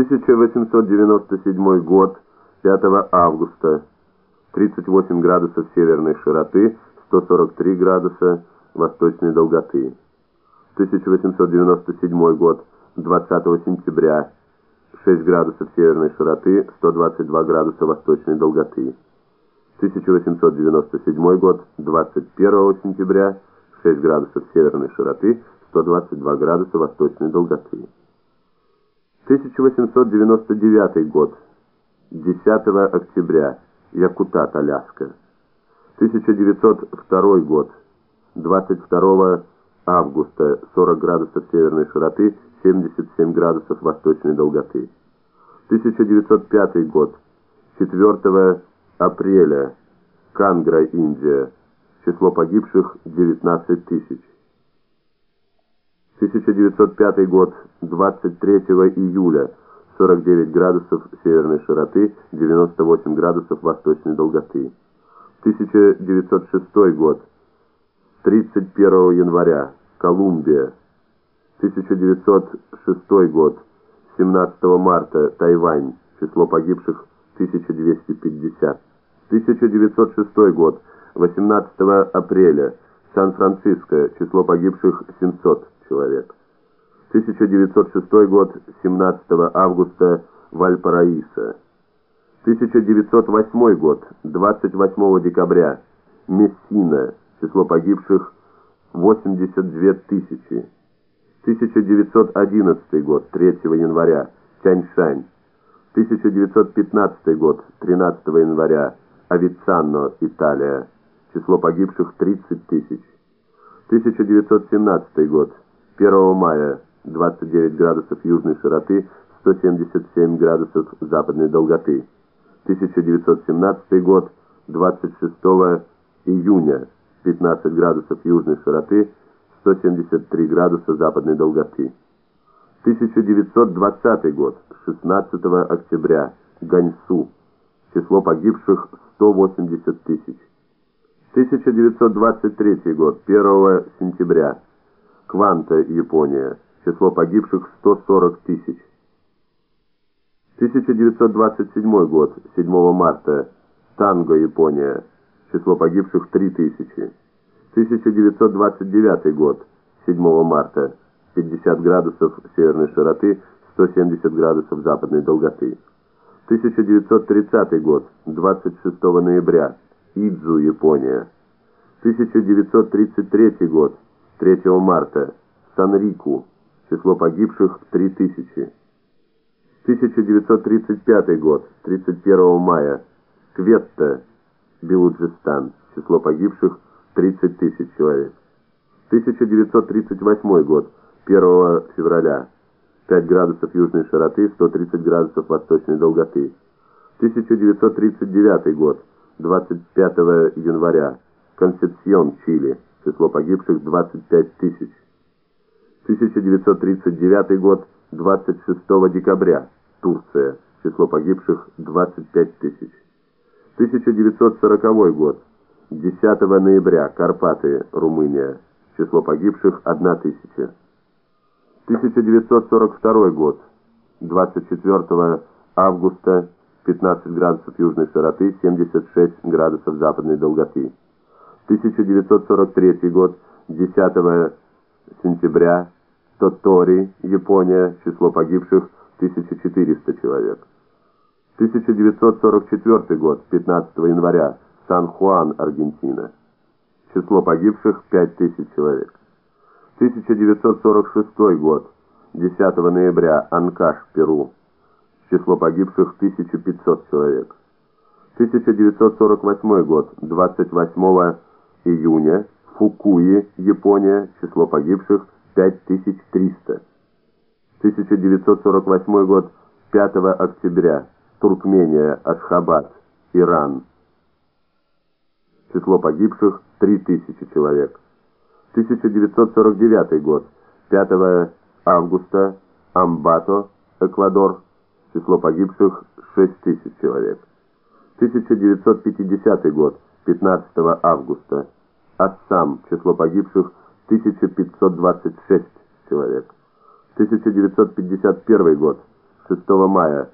1897 год, 5 августа, 38 градусов северной широты, 143 градуса восточной долготы. 1897 год, 20 сентября, 6 градусов северной широты, 122 градуса восточной долготы. 1897 год, 21 сентября, 6 градусов северной широты, 122 градуса восточной долготы. 1899 год, 10 октября, Якутат, Аляска. 1902 год, 22 августа, 40 градусов северной широты, 77 градусов восточной долготы. 1905 год, 4 апреля, Кангра, Индия. Число погибших 19 тысяч. 1905 год, 23 июля, 49 градусов северной широты, 98 градусов восточной долготы. 1906 год, 31 января, Колумбия. 1906 год, 17 марта, Тайвань. Число погибших 1250. 1906 год, 18 апреля, Сан-Франциско. Число погибших 700 человек. 1906 год, 17 августа, Вальпараисо. 1908 год, 28 декабря, Мессина. Число погибших 82 тысячи. 1911 год, 3 января, Тяньшань. 1915 год, 13 января, Авицанно, Италия. Число погибших 30 тысяч. 1917 год, 1 мая 29 градусов южной широты, 177 градусов западной долготы. 1917 год, 26 июня, 15 градусов южной широты, 173 градуса западной долготы. 1920 год, 16 октября, Ганьсу. Число погибших 180 тысяч. 1923 год, 1 сентября, Кванта, Япония. Число погибших 140 тысяч. 1927 год, 7 марта. Танго, Япония. Число погибших 3000. 1929 год, 7 марта. 50 градусов северной широты, 170 градусов западной долготы. 1930 год, 26 ноября. Идзу, Япония. 1933 год, 3 марта, Санрику, число погибших 3000. 1935 год, 31 мая, Кветта, Белуджистан, число погибших 30 тысяч человек. 1938 год, 1 февраля, 5 градусов южной широты, 130 градусов восточной долготы. 1939 год, 25 января, Консепсьон, Чили, число погибших 25 тысяч. 1939 год, 26 декабря, Турция, число погибших 25 тысяч. 1940 год, 10 ноября, Карпаты, Румыния, число погибших 1 тысяча. 1942 год, 24 августа, 15 градусов южной широты, 76 градусов западной долготы. 1943 год, 10 сентября, Тотори, Япония, число погибших 1400 человек. 1944 год, 15 января, Сан-Хуан, Аргентина. Число погибших 5000 человек. 1946 год, 10 ноября, Анкаш, Перу. Число погибших 1500 человек. 1948 год, 28 июня, Фукуи, Япония, число погибших 5300. 1948 год, 5 октября, Туркмения, Ашхабад, Иран. Число погибших 3000 человек. 1949 год, 5 августа, Амбато, Эквадор. Число погибших 6000 человек. 1950 год, 15 августа, Ассам. Число погибших 1526 человек. 1951 год, 6 мая